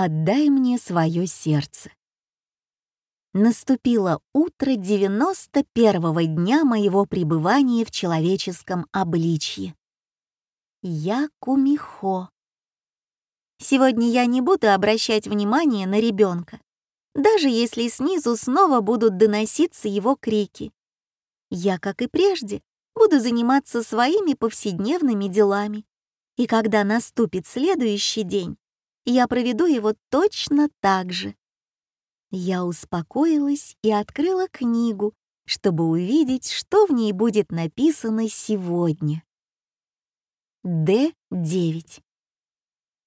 Отдай мне свое сердце. Наступило утро 91-го дня моего пребывания в человеческом обличье. Я Кумихо. Сегодня я не буду обращать внимание на ребенка, даже если снизу снова будут доноситься его крики. Я, как и прежде, буду заниматься своими повседневными делами. И когда наступит следующий день, я проведу его точно так же. Я успокоилась и открыла книгу, чтобы увидеть, что в ней будет написано сегодня. Д9.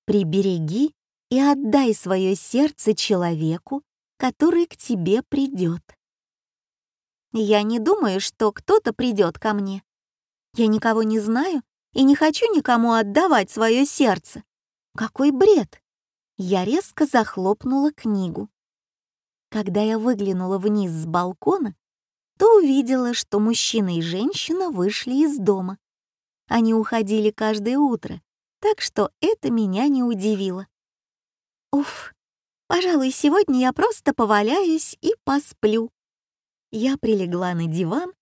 Прибереги и отдай свое сердце человеку, который к тебе придет. Я не думаю, что кто-то придет ко мне. Я никого не знаю и не хочу никому отдавать свое сердце. Какой бред! Я резко захлопнула книгу. Когда я выглянула вниз с балкона, то увидела, что мужчина и женщина вышли из дома. Они уходили каждое утро, так что это меня не удивило. Уф, пожалуй, сегодня я просто поваляюсь и посплю. Я прилегла на диван,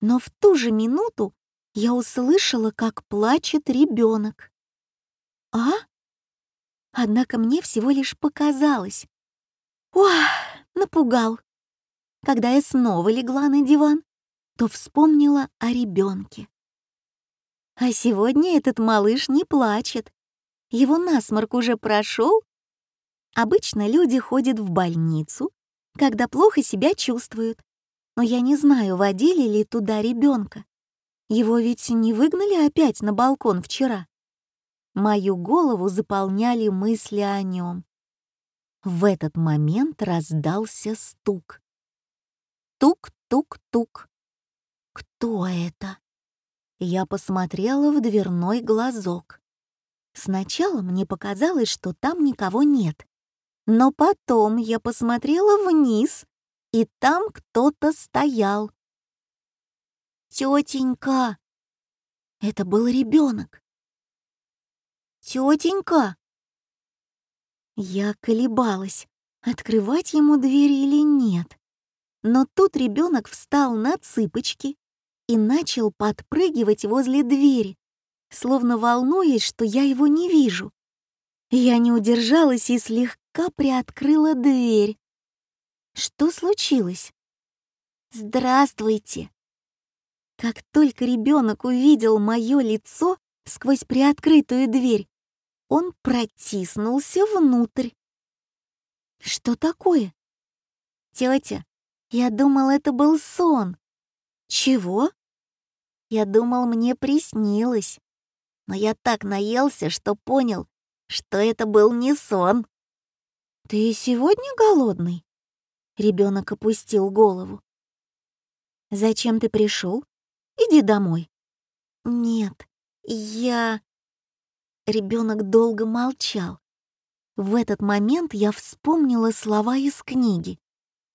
но в ту же минуту я услышала, как плачет ребенок. А? Однако мне всего лишь показалось. Уах, напугал. Когда я снова легла на диван, то вспомнила о ребенке. А сегодня этот малыш не плачет. Его насморк уже прошел. Обычно люди ходят в больницу, когда плохо себя чувствуют. Но я не знаю, водили ли туда ребенка. Его ведь не выгнали опять на балкон вчера. Мою голову заполняли мысли о нем. В этот момент раздался стук. Тук-тук-тук. Кто это? Я посмотрела в дверной глазок. Сначала мне показалось, что там никого нет. Но потом я посмотрела вниз, и там кто-то стоял. «Тетенька!» Это был ребенок. «Тетенька!» Я колебалась, открывать ему дверь или нет. Но тут ребенок встал на цыпочки и начал подпрыгивать возле двери, словно волнуясь, что я его не вижу. Я не удержалась и слегка приоткрыла дверь. Что случилось? «Здравствуйте!» Как только ребенок увидел мое лицо сквозь приоткрытую дверь, он протиснулся внутрь. «Что такое?» «Тетя, я думал, это был сон». «Чего?» «Я думал, мне приснилось. Но я так наелся, что понял, что это был не сон». «Ты сегодня голодный?» Ребенок опустил голову. «Зачем ты пришел? Иди домой». «Нет, я...» Ребенок долго молчал. В этот момент я вспомнила слова из книги.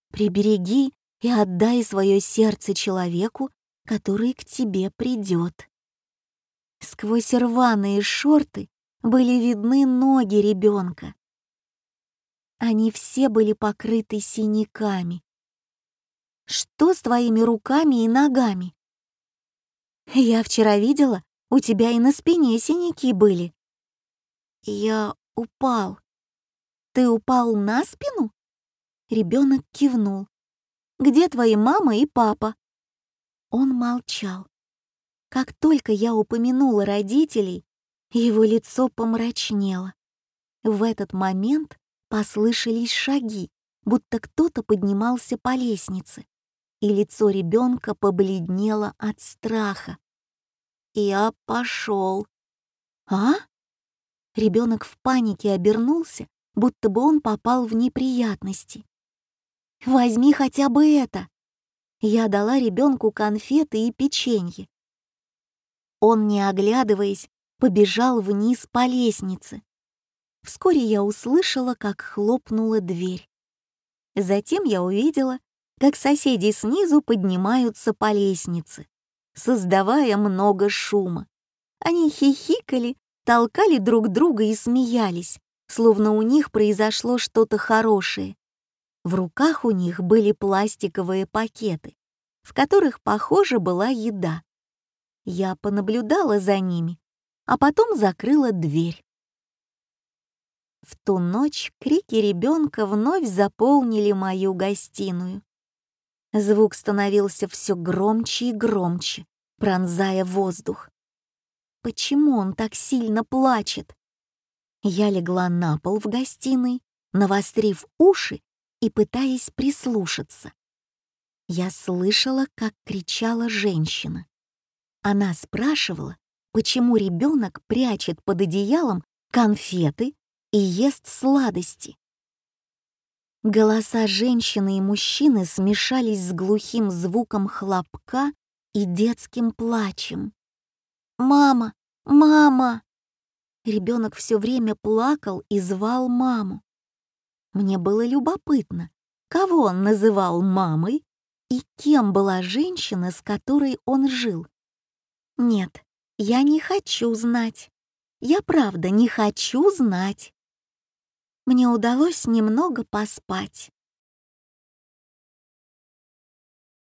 «Прибереги и отдай свое сердце человеку, который к тебе придет». Сквозь рваные шорты были видны ноги ребенка. Они все были покрыты синяками. «Что с твоими руками и ногами?» «Я вчера видела, у тебя и на спине синяки были», я упал. Ты упал на спину? Ребенок кивнул. Где твои мама и папа? Он молчал. Как только я упомянула родителей, его лицо помрачнело. В этот момент послышались шаги, будто кто-то поднимался по лестнице, и лицо ребенка побледнело от страха. Я пошел. А? Ребенок в панике обернулся, будто бы он попал в неприятности. «Возьми хотя бы это!» Я дала ребенку конфеты и печенье. Он, не оглядываясь, побежал вниз по лестнице. Вскоре я услышала, как хлопнула дверь. Затем я увидела, как соседи снизу поднимаются по лестнице, создавая много шума. Они хихикали толкали друг друга и смеялись, словно у них произошло что-то хорошее. В руках у них были пластиковые пакеты, в которых, похоже, была еда. Я понаблюдала за ними, а потом закрыла дверь. В ту ночь крики ребенка вновь заполнили мою гостиную. Звук становился все громче и громче, пронзая воздух. Почему он так сильно плачет? Я легла на пол в гостиной, навострив уши и пытаясь прислушаться. Я слышала, как кричала женщина. Она спрашивала, почему ребенок прячет под одеялом конфеты и ест сладости. Голоса женщины и мужчины смешались с глухим звуком хлопка и детским плачем. «Мама! Мама!» Ребенок все время плакал и звал маму. Мне было любопытно, кого он называл мамой и кем была женщина, с которой он жил. Нет, я не хочу знать. Я правда не хочу знать. Мне удалось немного поспать.